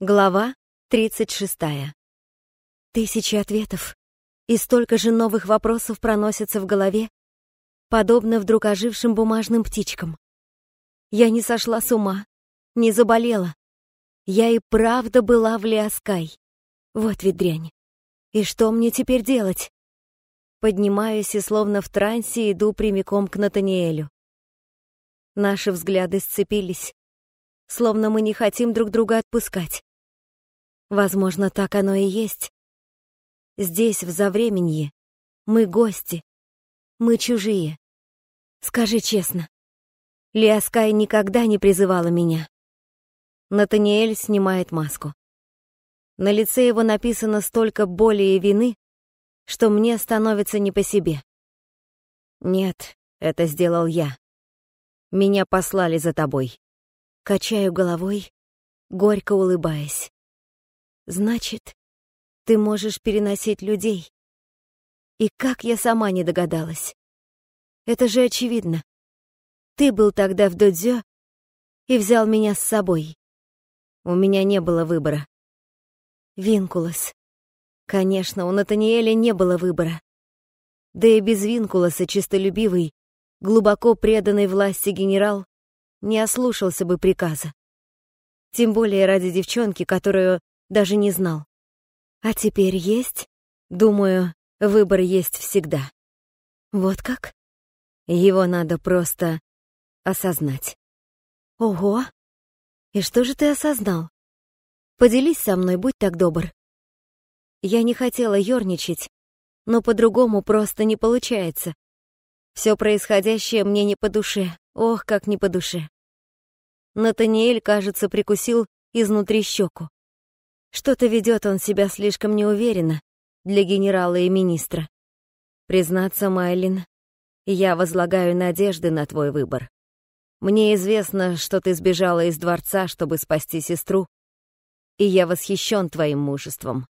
Глава 36. Тысячи ответов и столько же новых вопросов проносятся в голове, подобно вдруг ожившим бумажным птичкам. Я не сошла с ума, не заболела. Я и правда была в Лиаскай. Вот ведь дрянь. И что мне теперь делать? Поднимаюсь и словно в трансе иду прямиком к Натаниэлю. Наши взгляды сцепились, словно мы не хотим друг друга отпускать. Возможно, так оно и есть. Здесь, в Завременье, мы гости, мы чужие. Скажи честно, Лиаскай никогда не призывала меня. Натаниэль снимает маску. На лице его написано столько боли и вины, что мне становится не по себе. Нет, это сделал я. Меня послали за тобой. Качаю головой, горько улыбаясь. Значит, ты можешь переносить людей. И как я сама не догадалась. Это же очевидно. Ты был тогда в додзё и взял меня с собой. У меня не было выбора. Винкулос. Конечно, у Натаниэля не было выбора. Да и без Винкулоса чистолюбивый, глубоко преданный власти генерал не ослушался бы приказа. Тем более ради девчонки, которую даже не знал. А теперь есть? Думаю, выбор есть всегда. Вот как? Его надо просто осознать. Ого! И что же ты осознал? Поделись со мной, будь так добр. Я не хотела ёрничать, но по-другому просто не получается. Все происходящее мне не по душе, ох, как не по душе. Натаниэль, кажется, прикусил изнутри щеку. Что-то ведет он себя слишком неуверенно для генерала и министра. Признаться, Майлин, я возлагаю надежды на твой выбор. Мне известно, что ты сбежала из дворца, чтобы спасти сестру, и я восхищен твоим мужеством.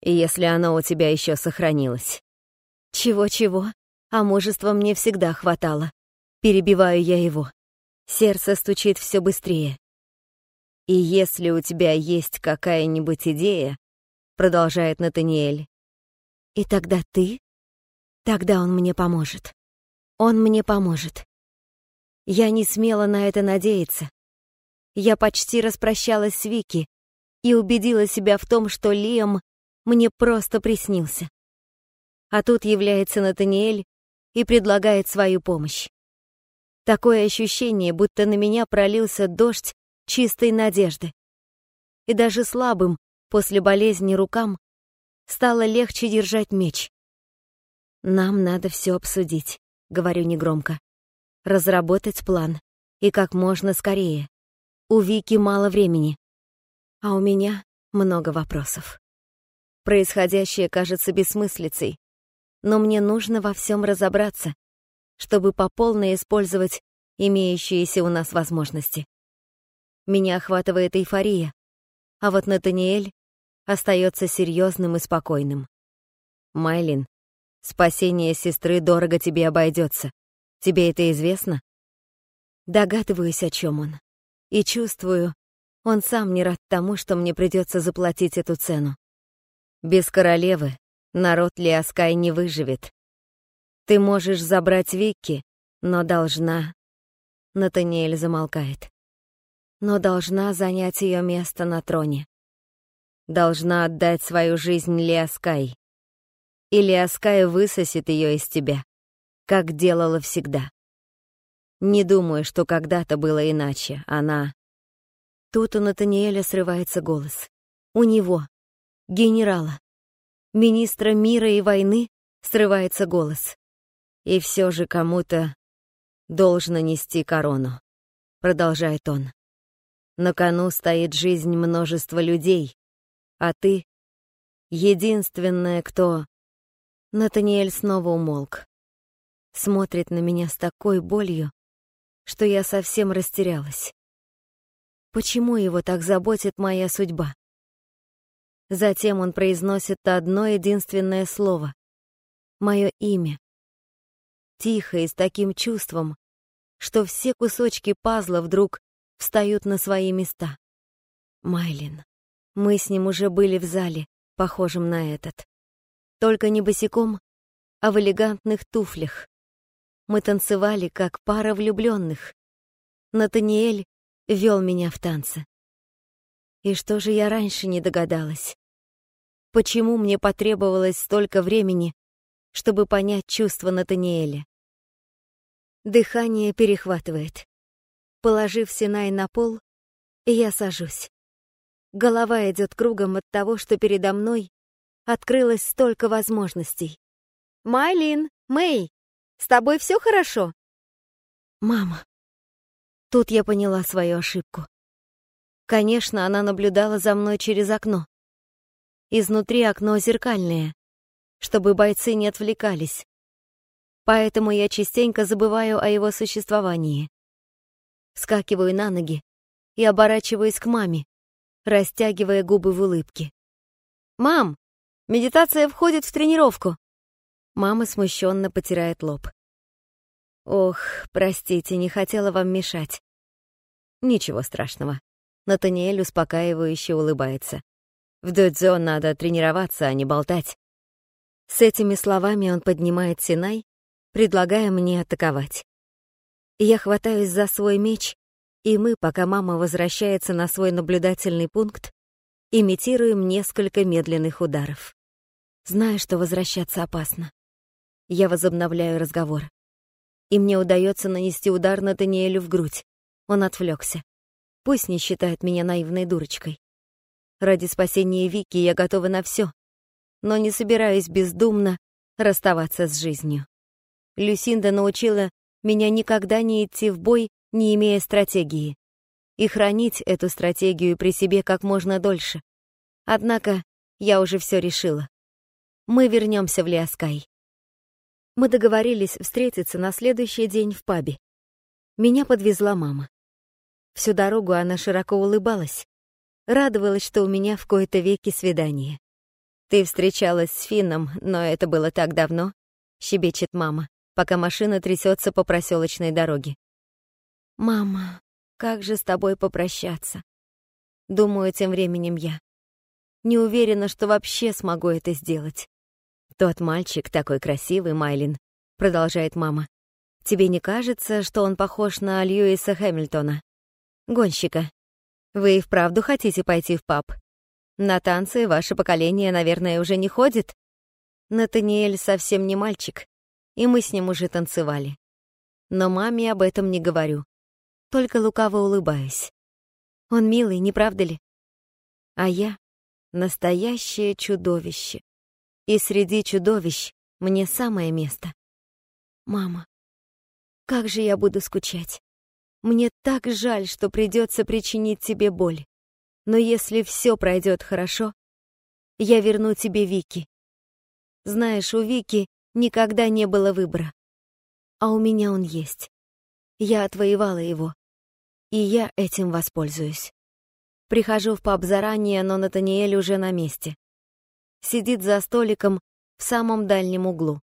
И если оно у тебя еще сохранилось. Чего-чего, а мужества мне всегда хватало. Перебиваю я его. Сердце стучит все быстрее. И если у тебя есть какая-нибудь идея, продолжает Натаниэль, и тогда ты? Тогда он мне поможет. Он мне поможет. Я не смела на это надеяться. Я почти распрощалась с Вики и убедила себя в том, что Лиам мне просто приснился. А тут является Натаниэль и предлагает свою помощь. Такое ощущение, будто на меня пролился дождь чистой надежды. И даже слабым после болезни рукам стало легче держать меч. «Нам надо все обсудить», — говорю негромко. «Разработать план. И как можно скорее. У Вики мало времени. А у меня много вопросов. Происходящее кажется бессмыслицей, но мне нужно во всем разобраться, чтобы по полной использовать имеющиеся у нас возможности. Меня охватывает эйфория, а вот Натаниэль остается серьезным и спокойным. Майлин, спасение сестры дорого тебе обойдется. Тебе это известно? Догадываюсь, о чем он. И чувствую, он сам не рад тому, что мне придется заплатить эту цену. Без королевы народ Лиаскай не выживет. Ты можешь забрать Вики, но должна... Натаниэль замолкает. Но должна занять ее место на троне. Должна отдать свою жизнь Лиаскай. И Лиаскай высосет ее из тебя, как делала всегда. Не думаю, что когда-то было иначе. Она... Тут у Натаниэля срывается голос. У него, генерала, министра мира и войны, срывается голос. И все же кому-то должно нести корону, продолжает он. На кону стоит жизнь множества людей, а ты — единственная, кто... Натаниэль снова умолк. Смотрит на меня с такой болью, что я совсем растерялась. Почему его так заботит моя судьба? Затем он произносит одно единственное слово — мое имя тихо и с таким чувством, что все кусочки пазла вдруг встают на свои места. Майлин. Мы с ним уже были в зале, похожем на этот. Только не босиком, а в элегантных туфлях. Мы танцевали, как пара влюбленных. Натаниэль вел меня в танцы. И что же я раньше не догадалась? Почему мне потребовалось столько времени, чтобы понять чувства Натаниэля? Дыхание перехватывает. Положив Синай на пол, я сажусь. Голова идет кругом от того, что передо мной открылось столько возможностей. «Майлин, Мэй, с тобой все хорошо?» «Мама». Тут я поняла свою ошибку. Конечно, она наблюдала за мной через окно. Изнутри окно зеркальное, чтобы бойцы не отвлекались. Поэтому я частенько забываю о его существовании. Скакиваю на ноги и оборачиваюсь к маме, растягивая губы в улыбке. «Мам, медитация входит в тренировку!» Мама смущенно потирает лоб. «Ох, простите, не хотела вам мешать». «Ничего страшного». Натаниэль успокаивающе улыбается. «В додзё надо тренироваться, а не болтать». С этими словами он поднимает Синай, предлагая мне атаковать. Я хватаюсь за свой меч, и мы, пока мама возвращается на свой наблюдательный пункт, имитируем несколько медленных ударов. Знаю, что возвращаться опасно. Я возобновляю разговор. И мне удается нанести удар на Даниэлю в грудь. Он отвлекся. Пусть не считает меня наивной дурочкой. Ради спасения Вики я готова на все, но не собираюсь бездумно расставаться с жизнью. Люсинда научила меня никогда не идти в бой не имея стратегии, и хранить эту стратегию при себе как можно дольше. Однако я уже все решила. Мы вернемся в Лиаскай. Мы договорились встретиться на следующий день в пабе. Меня подвезла мама. Всю дорогу она широко улыбалась, радовалась, что у меня в кои-то веки свидание. «Ты встречалась с Финном, но это было так давно», — щебечет мама, пока машина трясется по проселочной дороге. «Мама, как же с тобой попрощаться?» Думаю тем временем я. Не уверена, что вообще смогу это сделать. «Тот мальчик такой красивый, Майлин», — продолжает мама. «Тебе не кажется, что он похож на Льюиса Хэмилтона? Гонщика. Вы и вправду хотите пойти в паб? На танцы ваше поколение, наверное, уже не ходит?» Натаниэль совсем не мальчик, и мы с ним уже танцевали. Но маме об этом не говорю только лукаво улыбаюсь. Он милый, не правда ли? А я — настоящее чудовище. И среди чудовищ мне самое место. Мама, как же я буду скучать. Мне так жаль, что придется причинить тебе боль. Но если все пройдет хорошо, я верну тебе Вики. Знаешь, у Вики никогда не было выбора. А у меня он есть. Я отвоевала его. И я этим воспользуюсь. Прихожу в паб заранее, но Натаниэль уже на месте. Сидит за столиком в самом дальнем углу.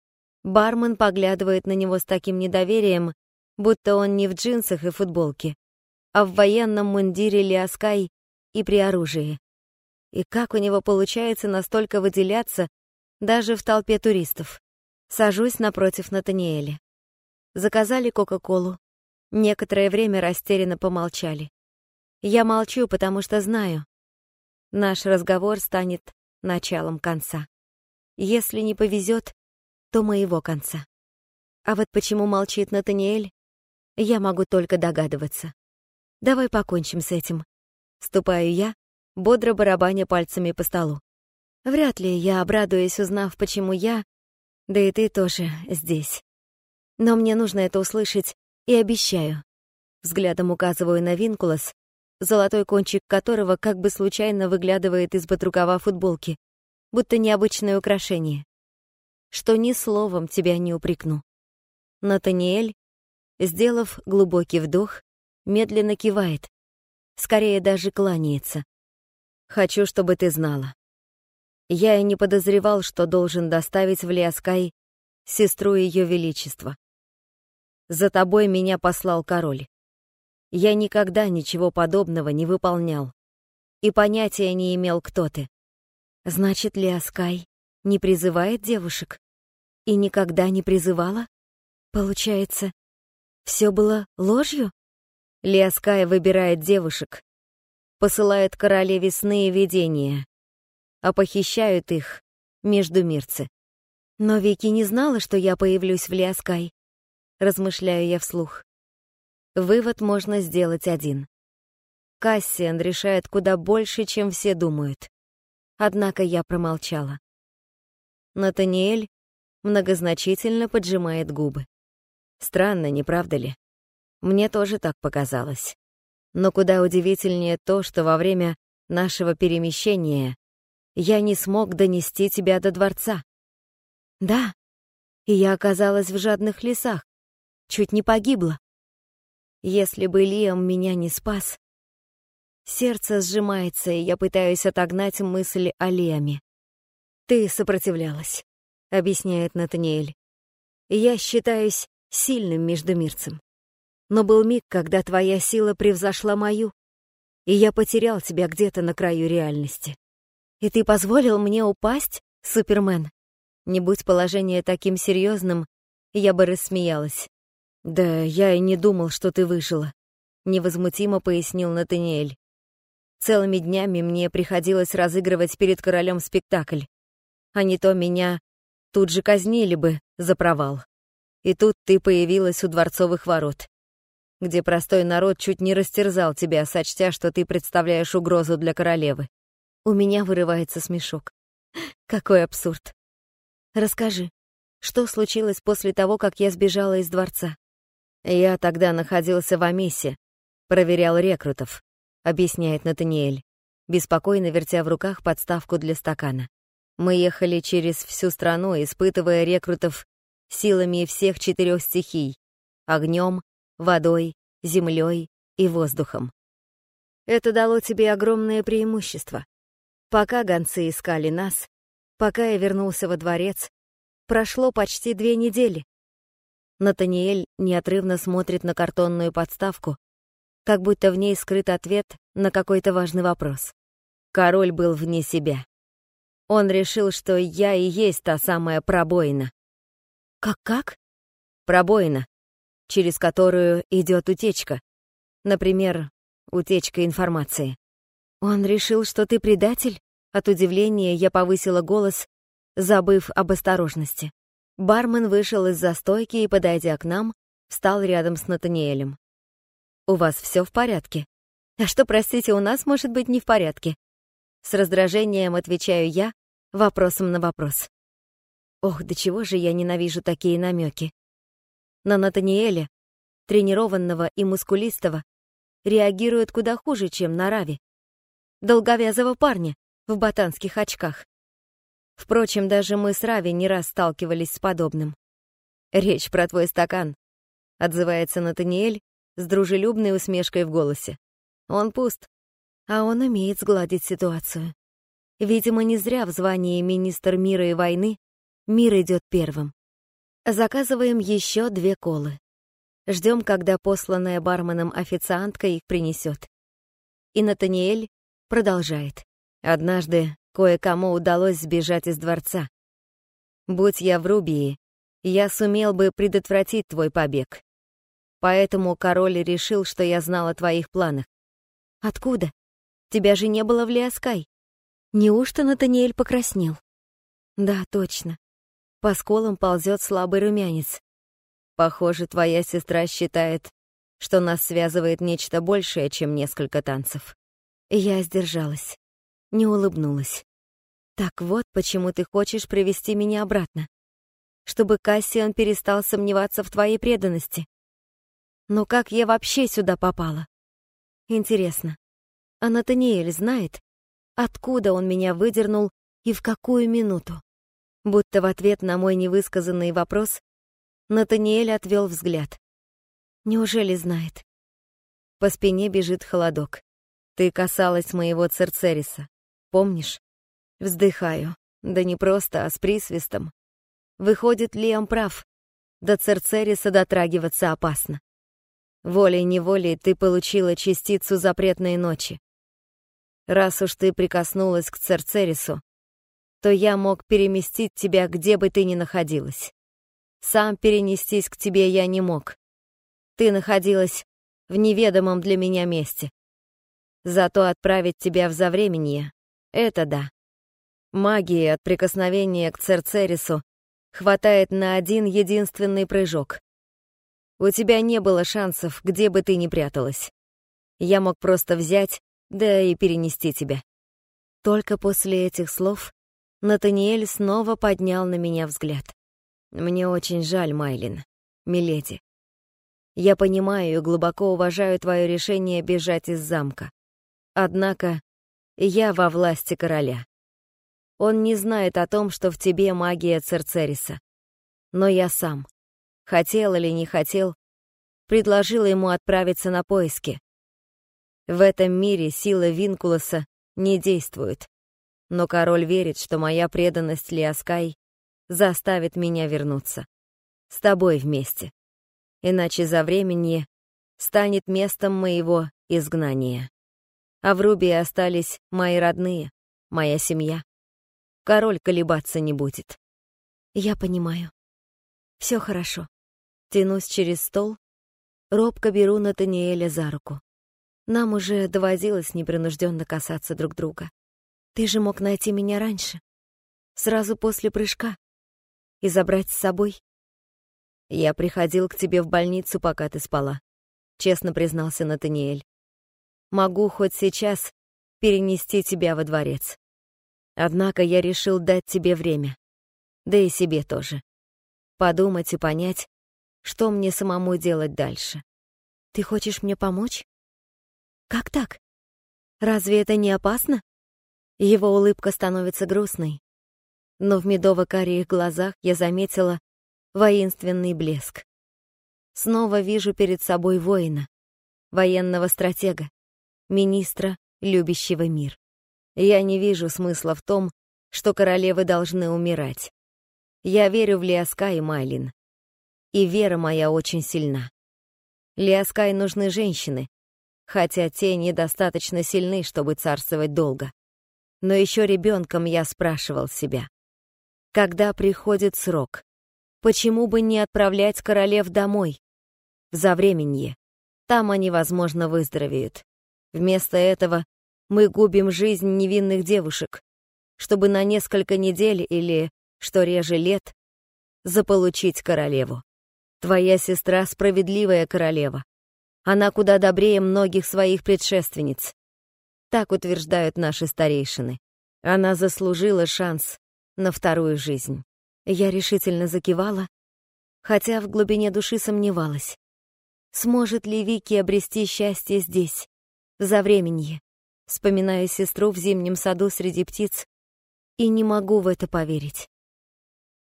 Бармен поглядывает на него с таким недоверием, будто он не в джинсах и футболке, а в военном мундире Лиаскай и при оружии. И как у него получается настолько выделяться даже в толпе туристов? Сажусь напротив Натаниэля. Заказали Кока-Колу, Некоторое время растерянно помолчали. Я молчу, потому что знаю, наш разговор станет началом конца. Если не повезет, то моего конца. А вот почему молчит Натаниэль, я могу только догадываться. Давай покончим с этим. Ступаю я, бодро барабаня пальцами по столу. Вряд ли я обрадуюсь, узнав, почему я, да и ты тоже здесь. Но мне нужно это услышать и обещаю. Взглядом указываю на Винкулос, золотой кончик которого как бы случайно выглядывает из-под рукава футболки, будто необычное украшение. Что ни словом тебя не упрекну. Натаниэль, сделав глубокий вдох, медленно кивает, скорее даже кланяется. «Хочу, чтобы ты знала. Я и не подозревал, что должен доставить в Лиаскай сестру Ее Величества. За тобой меня послал король. Я никогда ничего подобного не выполнял. и понятия не имел, кто ты. Значит, Лиаскай не призывает девушек? И никогда не призывала? Получается, все было ложью? Лиаскай выбирает девушек, посылает королеве сны и видения, а похищают их междумирцы. Но Вики не знала, что я появлюсь в Лиаскай. Размышляю я вслух. Вывод можно сделать один. Кассиан решает куда больше, чем все думают. Однако я промолчала. Натаниэль многозначительно поджимает губы. Странно, не правда ли? Мне тоже так показалось. Но куда удивительнее то, что во время нашего перемещения я не смог донести тебя до дворца. Да, и я оказалась в жадных лесах, чуть не погибла. Если бы Лиам меня не спас... Сердце сжимается, и я пытаюсь отогнать мысли о Лиаме. «Ты сопротивлялась», — объясняет Натаниэль. «Я считаюсь сильным междумирцем. Но был миг, когда твоя сила превзошла мою, и я потерял тебя где-то на краю реальности. И ты позволил мне упасть, Супермен? Не будь положение таким серьезным, я бы рассмеялась. Да, я и не думал, что ты выжила, невозмутимо пояснил Натаниэль. Целыми днями мне приходилось разыгрывать перед королем спектакль. А не то меня тут же казнили бы за провал. И тут ты появилась у дворцовых ворот, где простой народ чуть не растерзал тебя, сочтя, что ты представляешь угрозу для королевы. У меня вырывается смешок. Какой абсурд. Расскажи, что случилось после того, как я сбежала из дворца? Я тогда находился в Амисе, проверял рекрутов, объясняет Натаниэль, беспокойно вертя в руках подставку для стакана. Мы ехали через всю страну, испытывая рекрутов силами всех четырех стихий — огнем, водой, землей и воздухом. Это дало тебе огромное преимущество. Пока гонцы искали нас, пока я вернулся во дворец, прошло почти две недели. Натаниэль неотрывно смотрит на картонную подставку, как будто в ней скрыт ответ на какой-то важный вопрос. Король был вне себя. Он решил, что я и есть та самая пробоина. Как-как? Пробоина, через которую идет утечка. Например, утечка информации. «Он решил, что ты предатель?» От удивления я повысила голос, забыв об осторожности. Бармен вышел из застойки и, подойдя к нам, встал рядом с Натаниэлем. «У вас все в порядке?» «А что, простите, у нас может быть не в порядке?» С раздражением отвечаю я вопросом на вопрос. Ох, до чего же я ненавижу такие намеки. На Натаниэля, тренированного и мускулистого, реагирует куда хуже, чем на Рави долговязого парня в ботанских очках. Впрочем, даже мы с Рави не раз сталкивались с подобным. «Речь про твой стакан», — отзывается Натаниэль с дружелюбной усмешкой в голосе. «Он пуст, а он умеет сгладить ситуацию. Видимо, не зря в звании министр мира и войны мир идет первым. Заказываем еще две колы. Ждем, когда посланная барменом официантка их принесет. И Натаниэль Продолжает. Однажды кое-кому удалось сбежать из дворца. Будь я в Рубии, я сумел бы предотвратить твой побег. Поэтому король решил, что я знал о твоих планах. Откуда? Тебя же не было в Лиаскай. Неужто Натаниэль покраснел? Да, точно. По сколам ползет слабый румянец. Похоже, твоя сестра считает, что нас связывает нечто большее, чем несколько танцев. Я сдержалась, не улыбнулась. Так вот, почему ты хочешь привести меня обратно. Чтобы Кассиан перестал сомневаться в твоей преданности. Но как я вообще сюда попала? Интересно, а Натаниэль знает, откуда он меня выдернул и в какую минуту? Будто в ответ на мой невысказанный вопрос Натаниэль отвел взгляд. Неужели знает? По спине бежит холодок. Ты касалась моего Церцериса, помнишь? Вздыхаю. Да не просто, а с присвистом. Выходит, Лиам прав. До Церцериса дотрагиваться опасно. Волей-неволей ты получила частицу запретной ночи. Раз уж ты прикоснулась к Церцерису, то я мог переместить тебя, где бы ты ни находилась. Сам перенестись к тебе я не мог. Ты находилась в неведомом для меня месте. Зато отправить тебя в завременье — это да. Магии от прикосновения к Церцерису хватает на один единственный прыжок. У тебя не было шансов, где бы ты ни пряталась. Я мог просто взять, да и перенести тебя. Только после этих слов Натаниэль снова поднял на меня взгляд. Мне очень жаль, Майлин, миледи. Я понимаю и глубоко уважаю твое решение бежать из замка. Однако я во власти короля. Он не знает о том, что в тебе магия Церцериса. Но я сам, хотел или не хотел, предложила ему отправиться на поиски. В этом мире сила Винкулоса не действует. Но король верит, что моя преданность Лиаскай заставит меня вернуться. С тобой вместе. Иначе за времени станет местом моего изгнания. А в Рубии остались мои родные, моя семья. Король колебаться не будет. Я понимаю. Все хорошо. Тянусь через стол, робко беру Натаниэля за руку. Нам уже доводилось непринужденно касаться друг друга. Ты же мог найти меня раньше, сразу после прыжка, и забрать с собой. Я приходил к тебе в больницу, пока ты спала, честно признался Натаниэль. Могу хоть сейчас перенести тебя во дворец. Однако я решил дать тебе время. Да и себе тоже. Подумать и понять, что мне самому делать дальше. Ты хочешь мне помочь? Как так? Разве это не опасно? Его улыбка становится грустной. Но в медово-карих глазах я заметила воинственный блеск. Снова вижу перед собой воина, военного стратега, министра, любящего мир. Я не вижу смысла в том, что королевы должны умирать. Я верю в Лиаска и Майлин. И вера моя очень сильна. Лиаскай нужны женщины, хотя те недостаточно сильны, чтобы царствовать долго. Но еще ребенком я спрашивал себя, когда приходит срок, почему бы не отправлять королев домой, в Завременье? Там они, возможно, выздоровеют. Вместо этого мы губим жизнь невинных девушек, чтобы на несколько недель или, что реже, лет, заполучить королеву. Твоя сестра — справедливая королева. Она куда добрее многих своих предшественниц. Так утверждают наши старейшины. Она заслужила шанс на вторую жизнь. Я решительно закивала, хотя в глубине души сомневалась. Сможет ли Вики обрести счастье здесь, в Завременье? Вспоминаю сестру в зимнем саду среди птиц и не могу в это поверить.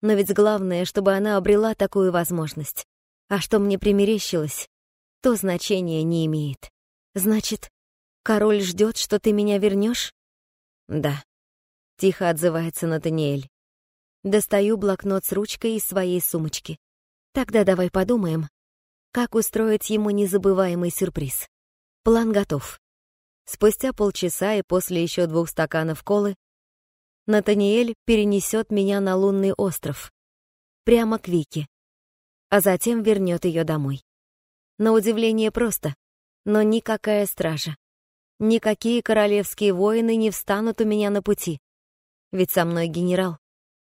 Но ведь главное, чтобы она обрела такую возможность. А что мне примерещилось, то значения не имеет. Значит, король ждет, что ты меня вернешь? Да. Тихо отзывается Натаниэль. Достаю блокнот с ручкой из своей сумочки. Тогда давай подумаем, как устроить ему незабываемый сюрприз. План готов. Спустя полчаса и после еще двух стаканов колы Натаниэль перенесет меня на лунный остров, прямо к Вике, а затем вернет ее домой. На удивление просто, но никакая стража, никакие королевские воины не встанут у меня на пути, ведь со мной генерал.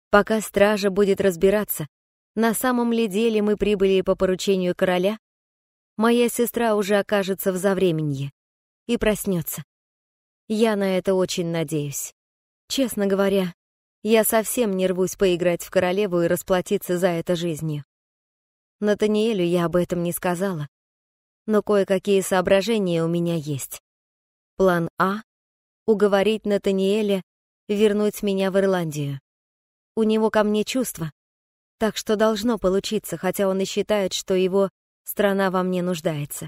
Пока стража будет разбираться, на самом ли деле мы прибыли по поручению короля, моя сестра уже окажется в завременье и проснется. Я на это очень надеюсь. Честно говоря, я совсем не рвусь поиграть в королеву и расплатиться за это жизнью. Натаниэлю я об этом не сказала, но кое-какие соображения у меня есть. План А — уговорить Натаниэля вернуть меня в Ирландию. У него ко мне чувства, так что должно получиться, хотя он и считает, что его страна во мне нуждается.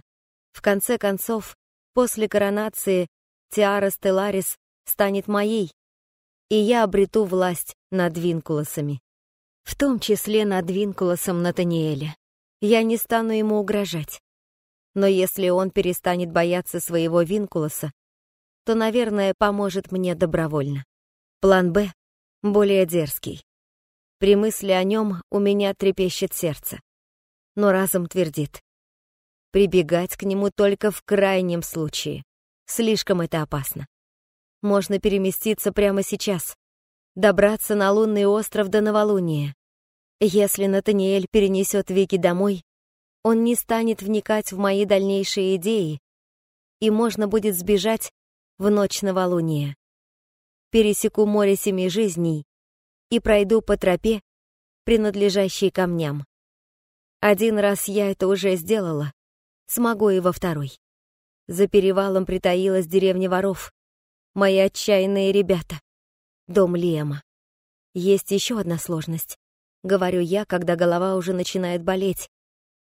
В конце концов, После коронации Тиара Стелларис станет моей, и я обрету власть над Винкулосами. В том числе над Винкулосом Натаниэля. Я не стану ему угрожать. Но если он перестанет бояться своего Винкулоса, то, наверное, поможет мне добровольно. План «Б» более дерзкий. При мысли о нем у меня трепещет сердце. Но разум твердит. Прибегать к нему только в крайнем случае. Слишком это опасно. Можно переместиться прямо сейчас. Добраться на лунный остров до новолуния. Если Натаниэль перенесет Вики домой, он не станет вникать в мои дальнейшие идеи, и можно будет сбежать в ночь новолуния. Пересеку море семи жизней и пройду по тропе, принадлежащей камням. Один раз я это уже сделала, смогу и во второй. За перевалом притаилась деревня воров, мои отчаянные ребята, дом Лема. Есть еще одна сложность. Говорю я, когда голова уже начинает болеть.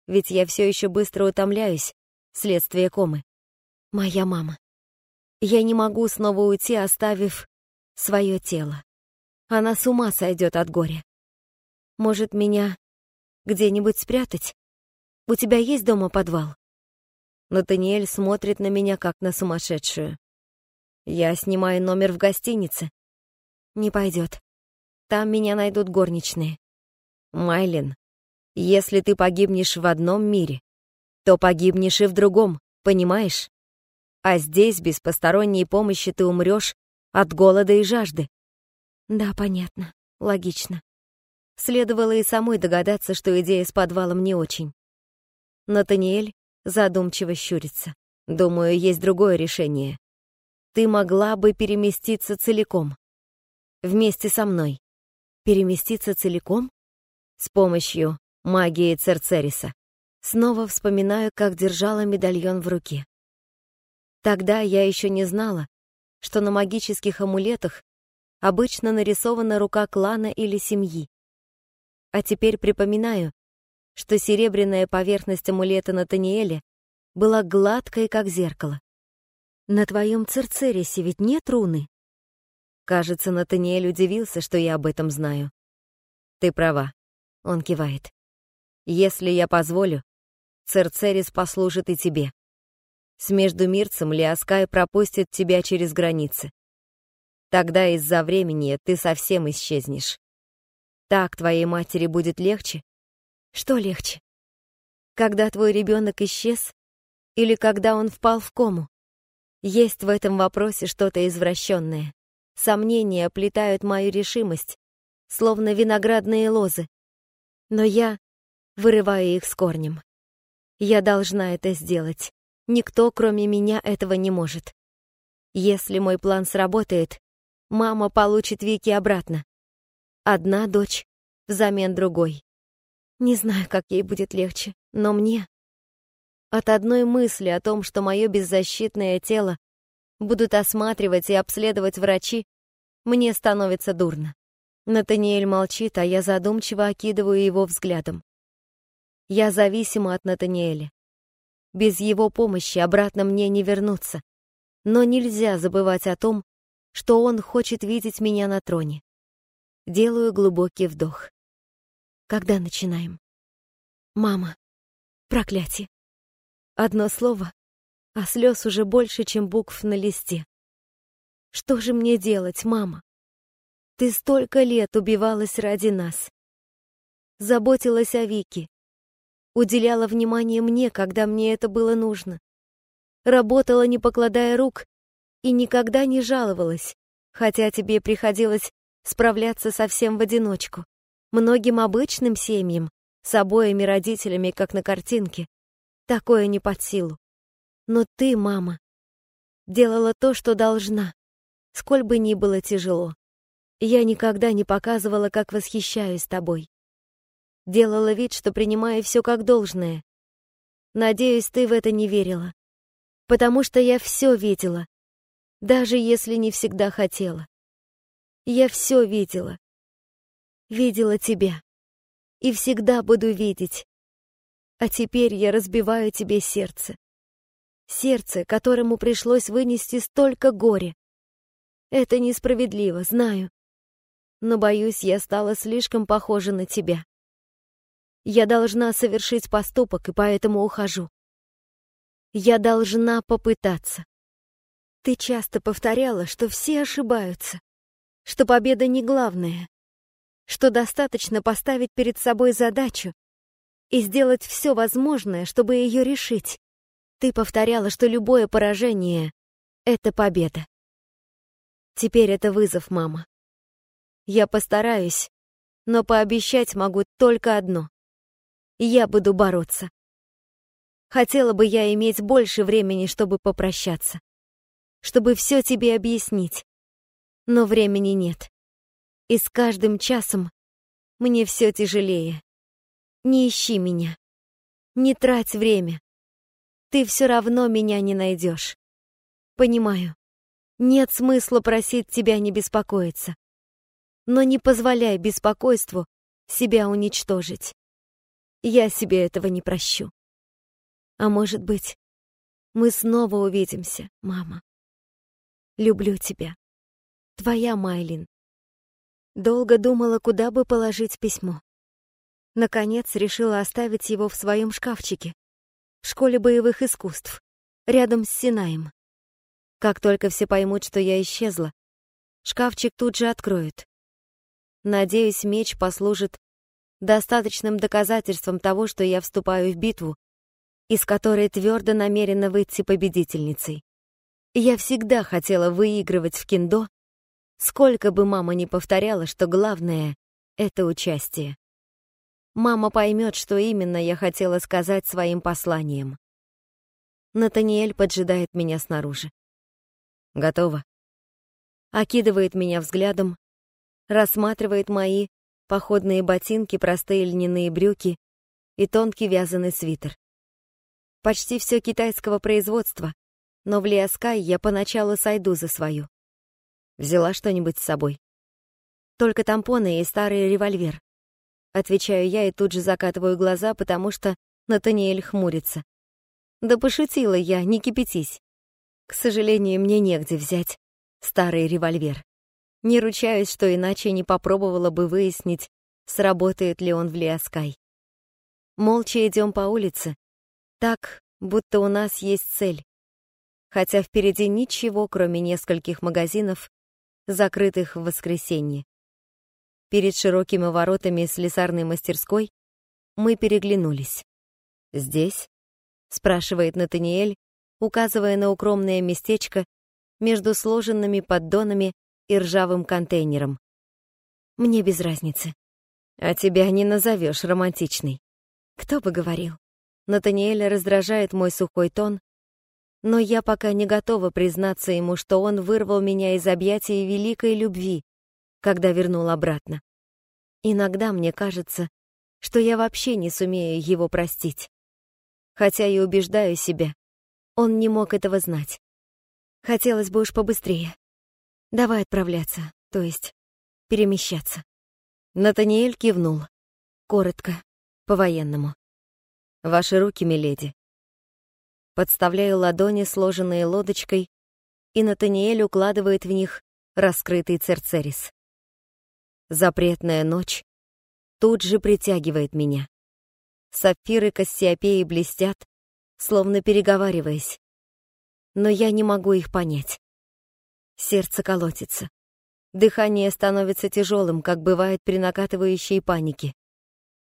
Ведь я все еще быстро утомляюсь, следствие комы. Моя мама. Я не могу снова уйти, оставив свое тело. Она с ума сойдет от горя. Может, меня где-нибудь спрятать? У тебя есть дома подвал? Натаниэль смотрит на меня, как на сумасшедшую. Я снимаю номер в гостинице. Не пойдет. Там меня найдут горничные. Майлин, если ты погибнешь в одном мире, то погибнешь и в другом, понимаешь? А здесь без посторонней помощи ты умрешь от голода и жажды. Да, понятно, логично. Следовало и самой догадаться, что идея с подвалом не очень. Натаниэль задумчиво щурится. Думаю, есть другое решение. Ты могла бы переместиться целиком. Вместе со мной. Переместиться целиком? с помощью магии Церцериса. Снова вспоминаю, как держала медальон в руке. Тогда я еще не знала, что на магических амулетах обычно нарисована рука клана или семьи. А теперь припоминаю, что серебряная поверхность амулета Натаниэля была гладкой, как зеркало. На твоем Церцерисе ведь нет руны? Кажется, Натаниэль удивился, что я об этом знаю. Ты права. Он кивает. Если я позволю, Церцерис послужит и тебе. С междумирцем Лиаскай пропустит тебя через границы. Тогда из-за времени ты совсем исчезнешь. Так твоей матери будет легче? Что легче? Когда твой ребенок исчез или когда он впал в кому? Есть в этом вопросе что-то извращенное. Сомнения оплетают мою решимость, словно виноградные лозы но я вырываю их с корнем. Я должна это сделать. Никто, кроме меня, этого не может. Если мой план сработает, мама получит Вики обратно. Одна дочь взамен другой. Не знаю, как ей будет легче, но мне... От одной мысли о том, что мое беззащитное тело будут осматривать и обследовать врачи, мне становится дурно. Натаниэль молчит, а я задумчиво окидываю его взглядом. Я зависима от Натаниэля. Без его помощи обратно мне не вернуться. Но нельзя забывать о том, что он хочет видеть меня на троне. Делаю глубокий вдох. Когда начинаем? Мама. Проклятие. Одно слово, а слез уже больше, чем букв на листе. Что же мне делать, мама? Ты столько лет убивалась ради нас. Заботилась о Вике. Уделяла внимание мне, когда мне это было нужно. Работала, не покладая рук, и никогда не жаловалась, хотя тебе приходилось справляться совсем в одиночку. Многим обычным семьям, с обоими родителями, как на картинке, такое не под силу. Но ты, мама, делала то, что должна, сколь бы ни было тяжело. Я никогда не показывала, как восхищаюсь тобой. Делала вид, что принимаю все как должное. Надеюсь, ты в это не верила. Потому что я все видела, даже если не всегда хотела. Я все видела. Видела тебя. И всегда буду видеть. А теперь я разбиваю тебе сердце. Сердце, которому пришлось вынести столько горя. Это несправедливо, знаю но, боюсь, я стала слишком похожа на тебя. Я должна совершить поступок, и поэтому ухожу. Я должна попытаться. Ты часто повторяла, что все ошибаются, что победа не главное, что достаточно поставить перед собой задачу и сделать все возможное, чтобы ее решить. Ты повторяла, что любое поражение — это победа. Теперь это вызов, мама. Я постараюсь, но пообещать могу только одно. Я буду бороться. Хотела бы я иметь больше времени, чтобы попрощаться, чтобы все тебе объяснить. Но времени нет. И с каждым часом мне все тяжелее. Не ищи меня. Не трать время. Ты все равно меня не найдешь. Понимаю. Нет смысла просить тебя не беспокоиться. Но не позволяй беспокойству себя уничтожить. Я себе этого не прощу. А может быть, мы снова увидимся, мама. Люблю тебя. Твоя Майлин. Долго думала, куда бы положить письмо. Наконец решила оставить его в своем шкафчике, в школе боевых искусств, рядом с Синаем. Как только все поймут, что я исчезла, шкафчик тут же откроют. Надеюсь, меч послужит достаточным доказательством того, что я вступаю в битву, из которой твердо намерена выйти победительницей. Я всегда хотела выигрывать в киндо, сколько бы мама ни повторяла, что главное — это участие. Мама поймет, что именно я хотела сказать своим посланием. Натаниэль поджидает меня снаружи. Готово. Окидывает меня взглядом, рассматривает мои походные ботинки, простые льняные брюки и тонкий вязаный свитер. Почти все китайского производства, но в Лиаскай я поначалу сойду за свою. Взяла что-нибудь с собой. Только тампоны и старый револьвер. Отвечаю я и тут же закатываю глаза, потому что Натаниэль хмурится. Да пошутила я, не кипятись. К сожалению, мне негде взять старый револьвер. Не ручаюсь, что иначе не попробовала бы выяснить, сработает ли он в Лиаскай. Молча идем по улице, так, будто у нас есть цель. Хотя впереди ничего, кроме нескольких магазинов, закрытых в воскресенье. Перед широкими воротами слесарной мастерской мы переглянулись. «Здесь?» — спрашивает Натаниэль, указывая на укромное местечко между сложенными поддонами и ржавым контейнером. «Мне без разницы. А тебя не назовешь романтичной. Кто бы говорил?» Натаниэля раздражает мой сухой тон, но я пока не готова признаться ему, что он вырвал меня из объятий великой любви, когда вернул обратно. Иногда мне кажется, что я вообще не сумею его простить. Хотя и убеждаю себя, он не мог этого знать. Хотелось бы уж побыстрее. Давай отправляться, то есть перемещаться. Натаниэль кивнул. Коротко, по-военному. Ваши руки, миледи. Подставляю ладони, сложенные лодочкой, и Натаниэль укладывает в них раскрытый церцерис. Запретная ночь тут же притягивает меня. Сапфиры Кассиопеи блестят, словно переговариваясь. Но я не могу их понять. Сердце колотится. Дыхание становится тяжелым, как бывает при накатывающей панике.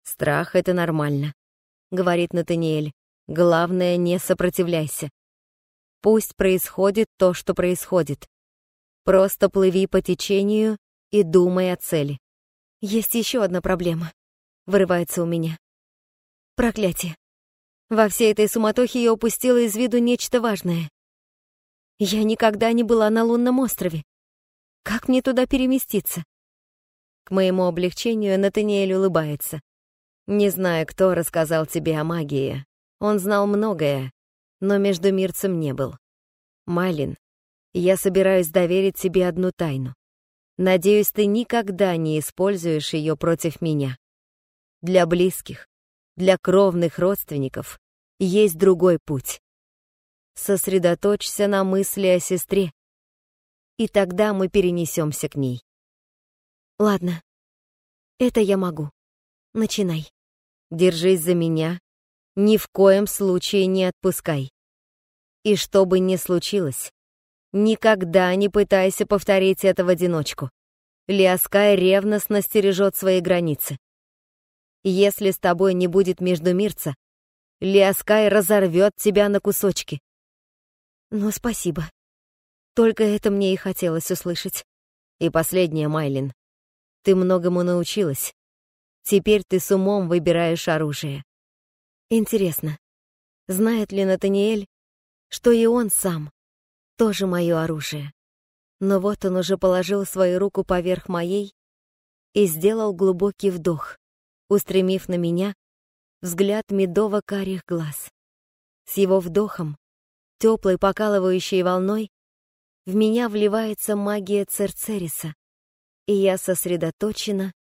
«Страх — это нормально», — говорит Натаниэль. «Главное, не сопротивляйся. Пусть происходит то, что происходит. Просто плыви по течению и думай о цели. Есть еще одна проблема. Вырывается у меня. Проклятие. Во всей этой суматохе я упустила из виду нечто важное. Я никогда не была на лунном острове. Как мне туда переместиться? К моему облегчению Натаниэль улыбается. Не знаю, кто рассказал тебе о магии. Он знал многое, но между мирцем не был. Малин, я собираюсь доверить тебе одну тайну. Надеюсь, ты никогда не используешь ее против меня. Для близких, для кровных родственников есть другой путь. Сосредоточься на мысли о сестре, и тогда мы перенесемся к ней. Ладно, это я могу. Начинай. Держись за меня, ни в коем случае не отпускай. И что бы ни случилось, Никогда не пытайся повторить это в одиночку. Лиаскай ревностно стережет свои границы. Если с тобой не будет междумирца, Лиаскай разорвет тебя на кусочки. Но спасибо. Только это мне и хотелось услышать. И последнее, Майлин. Ты многому научилась. Теперь ты с умом выбираешь оружие. Интересно, знает ли Натаниэль, что и он сам тоже мое оружие? Но вот он уже положил свою руку поверх моей и сделал глубокий вдох, устремив на меня взгляд медово-карих глаз. С его вдохом, теплой покалывающей волной, в меня вливается магия Церцериса, и я сосредоточена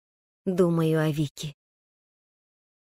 думаю о Вике.